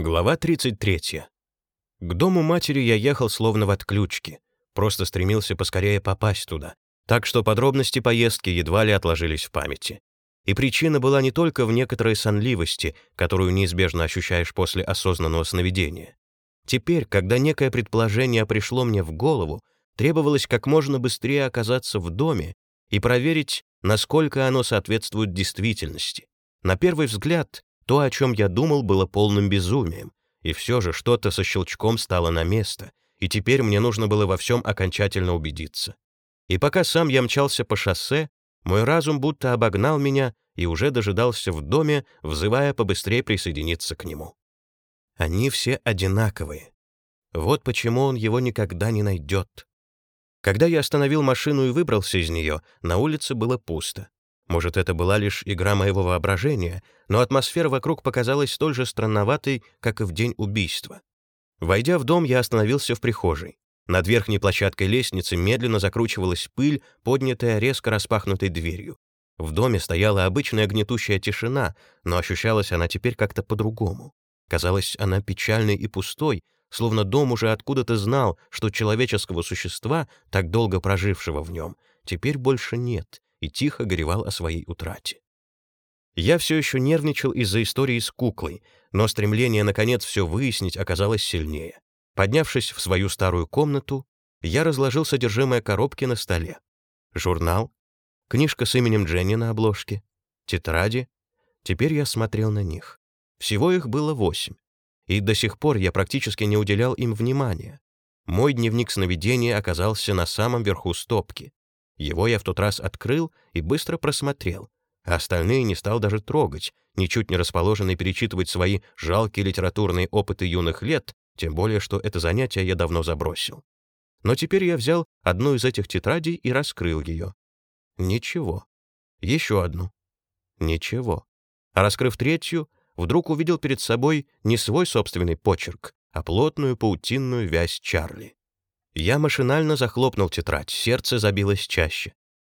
Глава 33. К дому матери я ехал словно в отключке, просто стремился поскорее попасть туда, так что подробности поездки едва ли отложились в памяти. И причина была не только в некоторой сонливости, которую неизбежно ощущаешь после осознанного сновидения. Теперь, когда некое предположение пришло мне в голову, требовалось как можно быстрее оказаться в доме и проверить, насколько оно соответствует действительности. На первый взгляд, то, о чем я думал, было полным безумием, и все же что-то со щелчком стало на место, и теперь мне нужно было во всем окончательно убедиться. И пока сам я мчался по шоссе, мой разум будто обогнал меня и уже дожидался в доме, взывая побыстрее присоединиться к нему. Они все одинаковые. Вот почему он его никогда не найдет. Когда я остановил машину и выбрался из нее, на улице было пусто. Может, это была лишь игра моего воображения, но атмосфера вокруг показалась столь же странноватой, как и в день убийства. Войдя в дом, я остановился в прихожей. Над верхней площадкой лестницы медленно закручивалась пыль, поднятая резко распахнутой дверью. В доме стояла обычная гнетущая тишина, но ощущалась она теперь как-то по-другому. Казалось, она печальной и пустой, словно дом уже откуда-то знал, что человеческого существа, так долго прожившего в нем, теперь больше нет, и тихо горевал о своей утрате. Я все еще нервничал из-за истории с куклой, но стремление, наконец, все выяснить оказалось сильнее. Поднявшись в свою старую комнату, я разложил содержимое коробки на столе. Журнал, книжка с именем Дженни на обложке, тетради. Теперь я смотрел на них. Всего их было восемь. И до сих пор я практически не уделял им внимания. Мой дневник сновидения оказался на самом верху стопки. Его я в тот раз открыл и быстро просмотрел, а остальные не стал даже трогать, ничуть не расположенный перечитывать свои жалкие литературные опыты юных лет, тем более что это занятие я давно забросил. Но теперь я взял одну из этих тетрадей и раскрыл ее. Ничего. Еще одну. Ничего. А раскрыв третью, вдруг увидел перед собой не свой собственный почерк, а плотную паутинную вязь Чарли. Я машинально захлопнул тетрадь, сердце забилось чаще.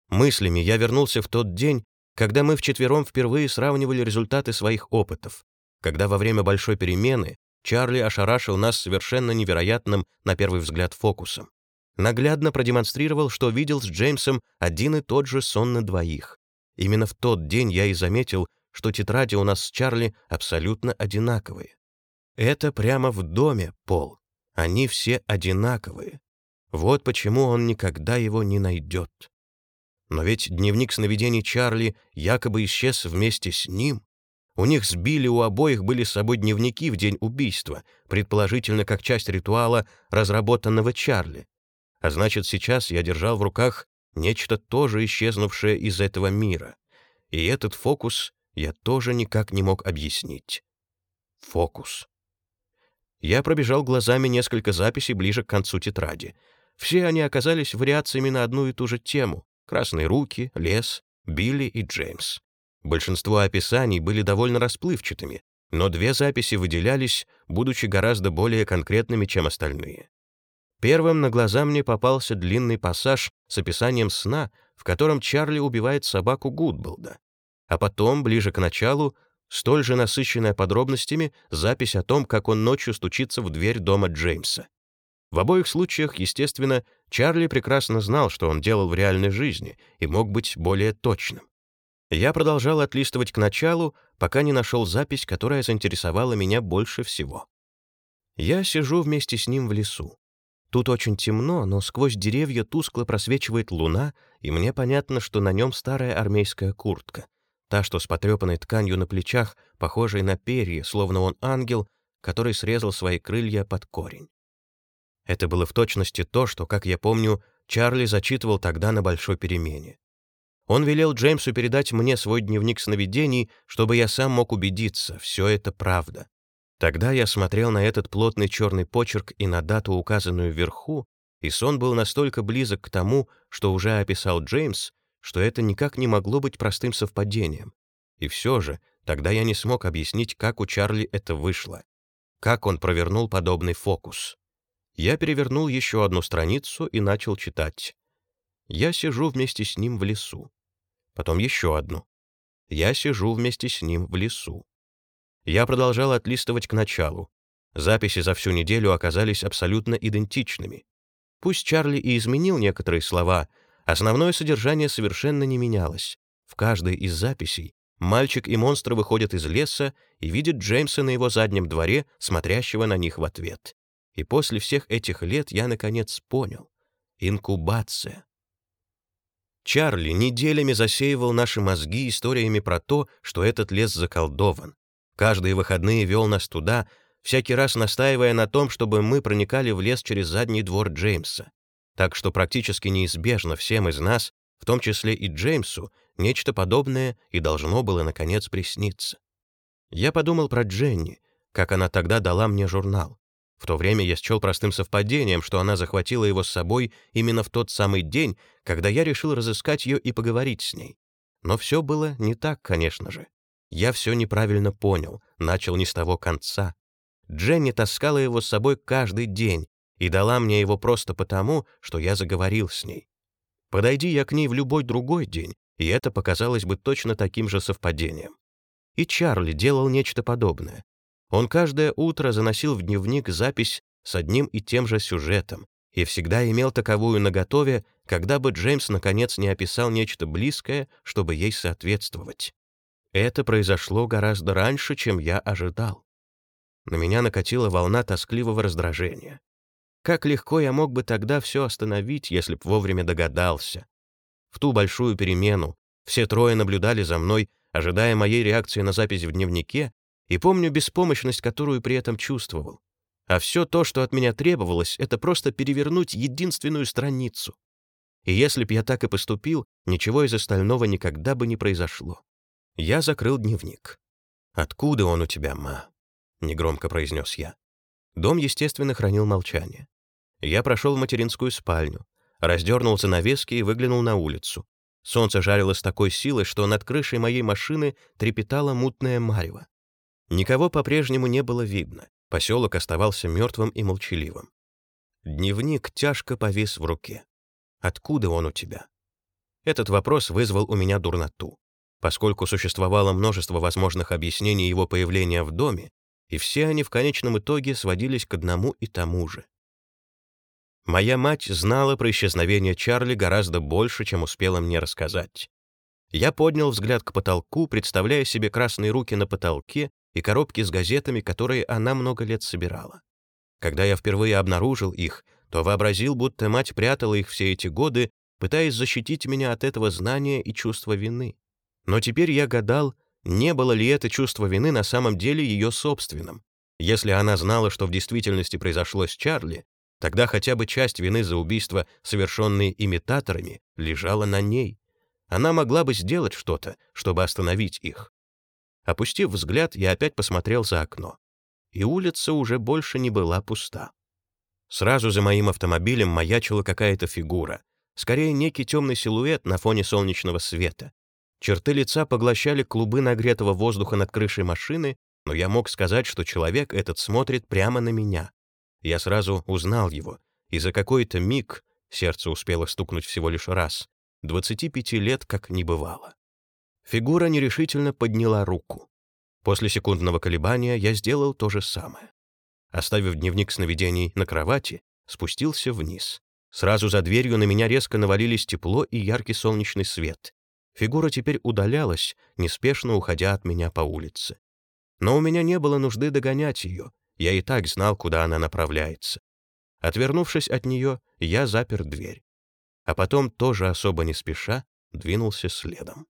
Мыслями я вернулся в тот день, когда мы вчетвером впервые сравнивали результаты своих опытов, когда во время большой перемены Чарли ошарашил нас совершенно невероятным, на первый взгляд, фокусом. Наглядно продемонстрировал, что видел с Джеймсом один и тот же сон на двоих. Именно в тот день я и заметил, что тетради у нас с Чарли абсолютно одинаковые. Это прямо в доме, Пол. Они все одинаковые. Вот почему он никогда его не найдет. Но ведь дневник сновидений Чарли якобы исчез вместе с ним. У них сбили у обоих были с собой дневники в день убийства, предположительно как часть ритуала, разработанного Чарли. А значит, сейчас я держал в руках нечто тоже исчезнувшее из этого мира. И этот фокус я тоже никак не мог объяснить. Фокус. Я пробежал глазами несколько записей ближе к концу тетради — все они оказались вариациями на одну и ту же тему — красные руки, лес, Билли и Джеймс. Большинство описаний были довольно расплывчатыми, но две записи выделялись, будучи гораздо более конкретными, чем остальные. Первым на глаза мне попался длинный пассаж с описанием сна, в котором Чарли убивает собаку Гудболда. А потом, ближе к началу, столь же насыщенная подробностями, запись о том, как он ночью стучится в дверь дома Джеймса. В обоих случаях, естественно, Чарли прекрасно знал, что он делал в реальной жизни, и мог быть более точным. Я продолжал отлистывать к началу, пока не нашел запись, которая заинтересовала меня больше всего. Я сижу вместе с ним в лесу. Тут очень темно, но сквозь деревья тускло просвечивает луна, и мне понятно, что на нем старая армейская куртка. Та, что с потрепанной тканью на плечах, похожей на перья, словно он ангел, который срезал свои крылья под корень. Это было в точности то, что, как я помню, Чарли зачитывал тогда на большой перемене. Он велел Джеймсу передать мне свой дневник сновидений, чтобы я сам мог убедиться, все это правда. Тогда я смотрел на этот плотный черный почерк и на дату, указанную вверху, и сон был настолько близок к тому, что уже описал Джеймс, что это никак не могло быть простым совпадением. И все же, тогда я не смог объяснить, как у Чарли это вышло. Как он провернул подобный фокус. Я перевернул еще одну страницу и начал читать. Я сижу вместе с ним в лесу. Потом еще одну. Я сижу вместе с ним в лесу. Я продолжал отлистывать к началу. Записи за всю неделю оказались абсолютно идентичными. Пусть Чарли и изменил некоторые слова, основное содержание совершенно не менялось. В каждой из записей мальчик и монстр выходят из леса и видят Джеймса на его заднем дворе, смотрящего на них в ответ. И после всех этих лет я, наконец, понял. Инкубация. Чарли неделями засеивал наши мозги историями про то, что этот лес заколдован. Каждые выходные вел нас туда, всякий раз настаивая на том, чтобы мы проникали в лес через задний двор Джеймса. Так что практически неизбежно всем из нас, в том числе и Джеймсу, нечто подобное и должно было, наконец, присниться. Я подумал про Дженни, как она тогда дала мне журнал. В то время я счел простым совпадением, что она захватила его с собой именно в тот самый день, когда я решил разыскать ее и поговорить с ней. Но все было не так, конечно же. Я все неправильно понял, начал не с того конца. Дженни таскала его с собой каждый день и дала мне его просто потому, что я заговорил с ней. Подойди я к ней в любой другой день, и это показалось бы точно таким же совпадением. И Чарли делал нечто подобное. Он каждое утро заносил в дневник запись с одним и тем же сюжетом и всегда имел таковую наготове, когда бы Джеймс наконец не описал нечто близкое, чтобы ей соответствовать. Это произошло гораздо раньше, чем я ожидал. На меня накатила волна тоскливого раздражения. Как легко я мог бы тогда все остановить, если б вовремя догадался. В ту большую перемену все трое наблюдали за мной, ожидая моей реакции на запись в дневнике, и помню беспомощность, которую при этом чувствовал. А все то, что от меня требовалось, это просто перевернуть единственную страницу. И если б я так и поступил, ничего из остального никогда бы не произошло. Я закрыл дневник. «Откуда он у тебя, ма?» — негромко произнес я. Дом, естественно, хранил молчание. Я прошел в материнскую спальню, раздернул занавески и выглянул на улицу. Солнце жарило с такой силой, что над крышей моей машины трепетало мутное марево. Никого по-прежнему не было видно. Поселок оставался мертвым и молчаливым. Дневник тяжко повис в руке. «Откуда он у тебя?» Этот вопрос вызвал у меня дурноту. Поскольку существовало множество возможных объяснений его появления в доме, и все они в конечном итоге сводились к одному и тому же. Моя мать знала про исчезновение Чарли гораздо больше, чем успела мне рассказать. Я поднял взгляд к потолку, представляя себе красные руки на потолке и коробки с газетами, которые она много лет собирала. Когда я впервые обнаружил их, то вообразил, будто мать прятала их все эти годы, пытаясь защитить меня от этого знания и чувства вины. Но теперь я гадал, не было ли это чувство вины на самом деле ее собственным. Если она знала, что в действительности произошло с Чарли, Тогда хотя бы часть вины за убийство, совершенные имитаторами, лежала на ней. Она могла бы сделать что-то, чтобы остановить их. Опустив взгляд, я опять посмотрел за окно. И улица уже больше не была пуста. Сразу за моим автомобилем маячила какая-то фигура, скорее некий темный силуэт на фоне солнечного света. Черты лица поглощали клубы нагретого воздуха над крышей машины, но я мог сказать, что человек этот смотрит прямо на меня. Я сразу узнал его, и за какой-то миг сердце успело стукнуть всего лишь раз. 25 лет как не бывало. Фигура нерешительно подняла руку. После секундного колебания я сделал то же самое. Оставив дневник сновидений на кровати, спустился вниз. Сразу за дверью на меня резко навалились тепло и яркий солнечный свет. Фигура теперь удалялась, неспешно уходя от меня по улице. Но у меня не было нужды догонять ее. Я и так знал, куда она направляется. Отвернувшись от нее, я запер дверь. А потом, тоже особо не спеша, двинулся следом.